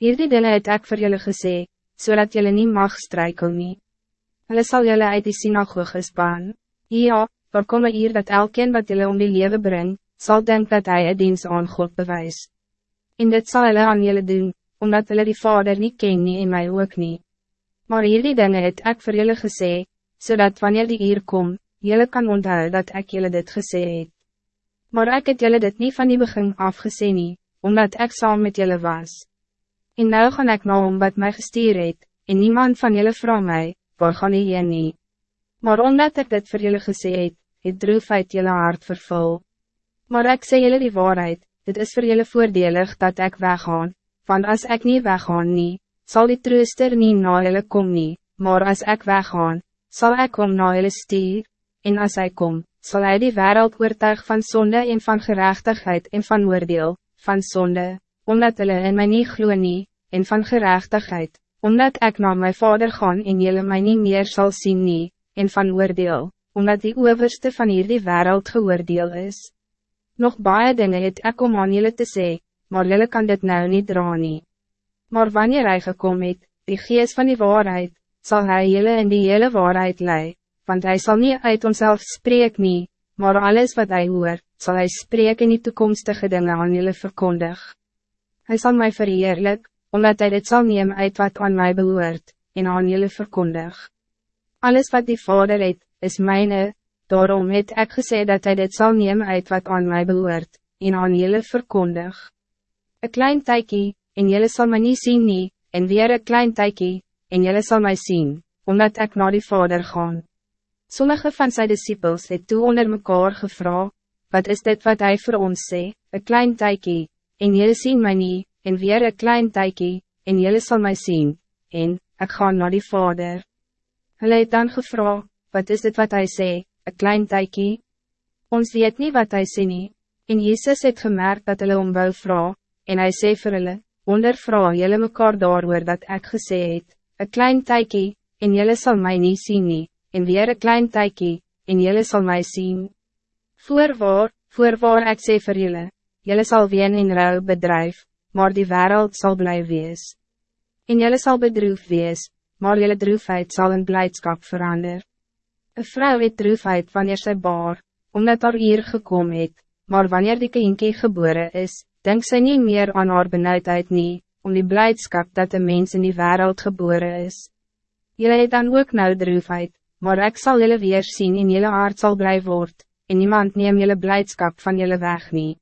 Hierdie dinge het ek vir julle gesê, zodat so julle nie mag strijkel nie. Hulle sal julle uit die synagoges baan. Ja, waar kom hier dat elkeen wat julle om die leven brengt, zal denken dat hij het dienst aan God bewijs. En dit zal hulle aan julle doen, omdat hulle die Vader niet ken nie en mij ook niet. Maar hierdie dinge het ek vir julle gesê, zodat wanneer die hier kom, julle kan onthou dat ik julle dit gesê het. Maar ik het julle dit niet van die begin afgesê nie, omdat ik saam met julle was. En nou gaan ik nou om wat mij gestuur het, en niemand van jullie vraag mij, waar gaan jy heen nie? Maar omdat ik dit voor jullie gesê het, het droefheid jullie hart vervul. Maar ik sê jullie die waarheid, dit is voor jullie voordelig dat ik weggaan, want als ik niet weggaan nie, zal die trooster niet na jullie kom nie, maar als ik weggaan, zal ik kom na jullie stuur, en als hij kom, zal hij die wereld oortuig van zonde en van gerechtigheid en van oordeel, van zonde, omdat hulle in my nie glo nie, en van gerechtigheid, omdat ik naar mijn vader gaan en jullie mij niet meer zal zien nie, en van oordeel, omdat die overste van hier die wereld geoordeel is. Nog baie dinge het ek om aan jullie te sê, maar jullie kan dit nou niet dra nie. Maar wanneer hij gekom het, die geest van die waarheid, zal hij jullie in die hele waarheid lei, want hij zal niet uit onszelf spreken nie, maar alles wat hij hoort, zal hij spreken in die toekomstige dingen aan jullie verkondig. Hij zal mij verheerlijk, omdat hij dit zal nemen uit wat aan mij behoort, en aan jullie verkondig. Alles wat die vader het, is mijne, daarom het ek gesê dat hij dit zal nemen uit wat aan mij behoort, en aan jullie verkondig. Een klein tykie, en jullie zal mij niet zien nie, en weer een klein tykie, en jullie zal mij zien, omdat ik naar die vader gaan. Sommige van zijn disciples het toe onder mekaar gevra, wat is dit wat hij voor ons sê, een klein tykie, en jullie zien mij niet, en weer een klein tykie, en jullie zal mij zien, en, ik ga naar die vader. Hulle het dan gevra, wat is dit wat hij zei, een klein tykie? Ons weet niet wat hij sê nie, en Jezus het gemerkt dat hulle om wou vra, en hij sê vir hulle, ondervra jullie mekaar daar dat ik gesê het, een klein tykie, en jullie zal mij niet zien nie, en weer een klein tykie, en jullie zal mij zien. Voorwaar, voorwaar ek sê vir julle, julle sal ween en rouw bedrijf, maar die wereld zal blij wees. En jelle zal bedroef wees, maar jelle droefheid zal een blijdschap veranderen. Een vrouw het droefheid wanneer zij baar, omdat haar hier gekomen het, maar wanneer die kindje geboren is, denkt zij niet meer aan haar benauwdheid nie, om die blijdschap dat de mens in die wereld geboren is. Jelle het dan ook nou droefheid, maar ik zal jullie weer zien in jullie hart zal blij worden, en niemand neem jullie blijdschap van jullie weg niet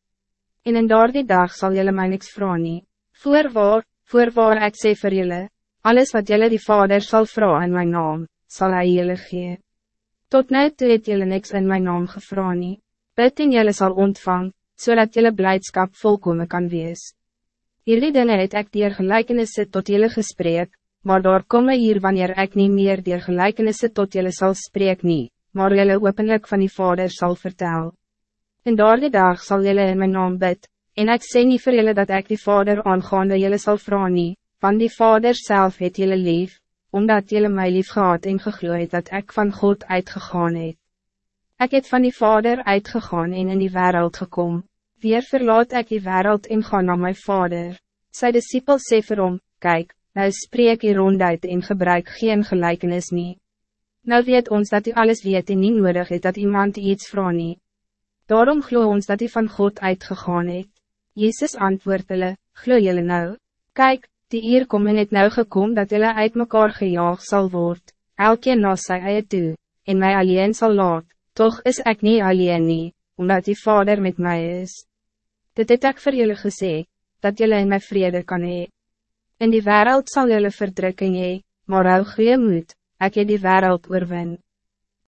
en in daardie dag zal jullie mij niks vragen. nie. Voorwaar, voorwaar ek sê vir julle, alles wat jullie die Vader zal vragen in mijn naam, zal hij jullie gee. Tot nu toe het jullie niks in mijn naam gevra nie, bid en jullie zal ontvang, zodat jullie blijdschap volkomen kan wees. Hierdie dinge het ek dier gelijkenisse tot jullie gesprek, maar daar kom hier wanneer ik niet meer dier gelijkenisse tot jullie zal spreek nie, maar jullie openlijk van die Vader zal vertellen. En daar die dag zal jullie in mijn naam bid, en ik sê niet voor jullie dat ik die vader aangaande jullie zal vragen nie, van die vader zelf het jullie lief, omdat jullie mij lief gehad en gegloeid dat ik van God uitgegaan het. Ik het van die vader uitgegaan en in die wereld gekom, weer verlaat ik die wereld en ga naar mijn vader. Sy disciples sê vir hom, kyk, nou spreek hy ronduit en gebruik geen gelijkenis nie. Nou weet ons dat hij alles weet en nie nodig het dat iemand iets vraag nie. Daarom glo ons dat hij van God uitgegaan het. Jezus antwoord hulle, glo julle nou, Kijk, die hier kom en het nou gekom dat julle uit mekaar gejaag zal worden. elkeen na sy eie toe, en mij alleen zal laat, toch is ik niet alleen nie, omdat die vader met mij is. Dit het ek vir julle gesê, dat julle in my vrede kan hee. In die wereld zal julle verdrukking hee, maar hou goeie moed, ek het die wereld oorwin.